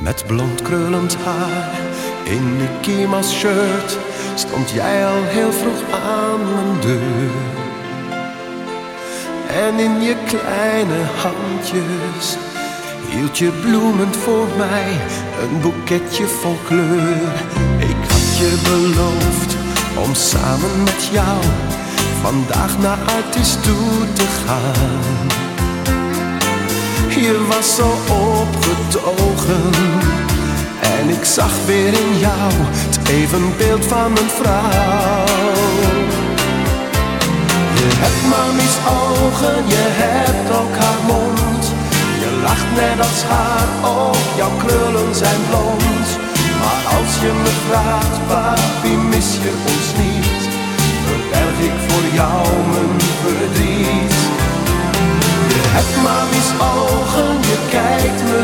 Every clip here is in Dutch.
Met blond krullend haar in Nicky Mas shirt stond jij al heel vroeg aan mijn deur. En in je kleine handjes hield je bloemend voor mij een boeketje vol kleur. Ik had je beloofd om samen met jou vandaag naar Artis toe te gaan. Je was zo opgetogen en ik zag weer in jou het evenbeeld van een vrouw. Je hebt mami's ogen, je hebt ook haar mond. Je lacht net als haar, ook jouw krullen zijn blond. Maar als je me vraagt, papi, mis je ons niet? Verberg ik voor jou mijn verdriet. Je hebt mami's ogen,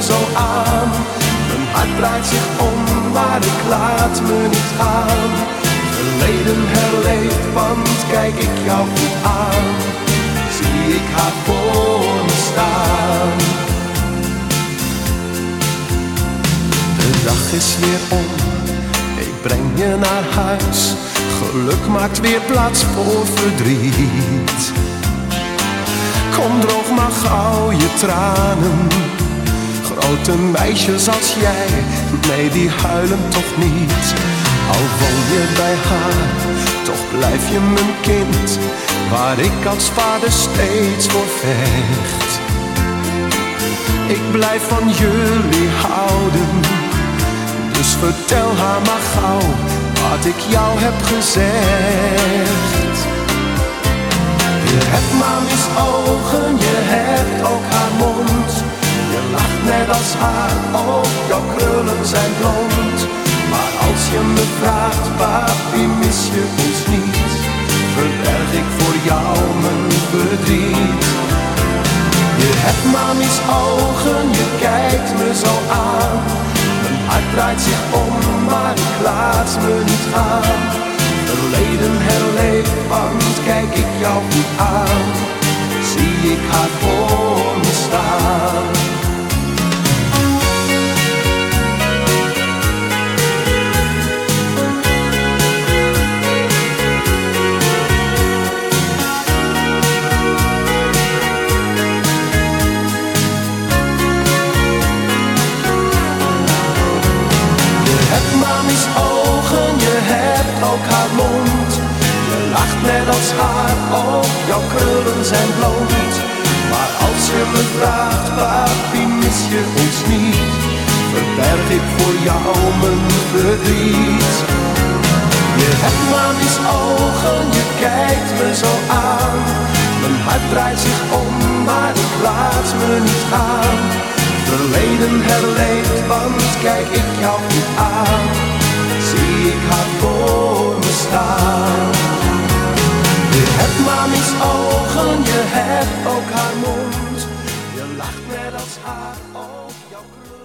zo aan. Mijn hart draait zich om, maar ik laat me niet gaan. Verleden herleefd, want kijk ik jou goed aan. Zie ik haar voor me staan. De dag is weer om, ik breng je naar huis. Geluk maakt weer plaats voor verdriet. Kom droog maar gauw je tranen. Grote meisjes als jij, nee die huilen toch niet. Al woon je bij haar, toch blijf je mijn kind. Waar ik als vader steeds voor vecht. Ik blijf van jullie houden. Dus vertel haar maar gauw wat ik jou heb gezegd. Als haar, ook jouw krullen zijn blond. Maar als je me vraagt, papi, mis je ons niet? Verberg ik voor jou mijn verdriet. Je hebt mami's ogen, je kijkt me zo aan. Mijn hart draait zich om, maar ik laat me niet gaan. Verleden herleefd, want kijk ik jou goed aan. Zie ik haar voor als haar, ook jouw krullen zijn blond. Maar als je me vraagt, papi, mis je ons niet? Verberg ik voor jou mijn verdriet. Je hebt mami's ogen, je kijkt me zo aan. Mijn hart draait zich om, maar ik laat me niet gaan. Verleden herleefd, want kijk ik jou heart of your glory.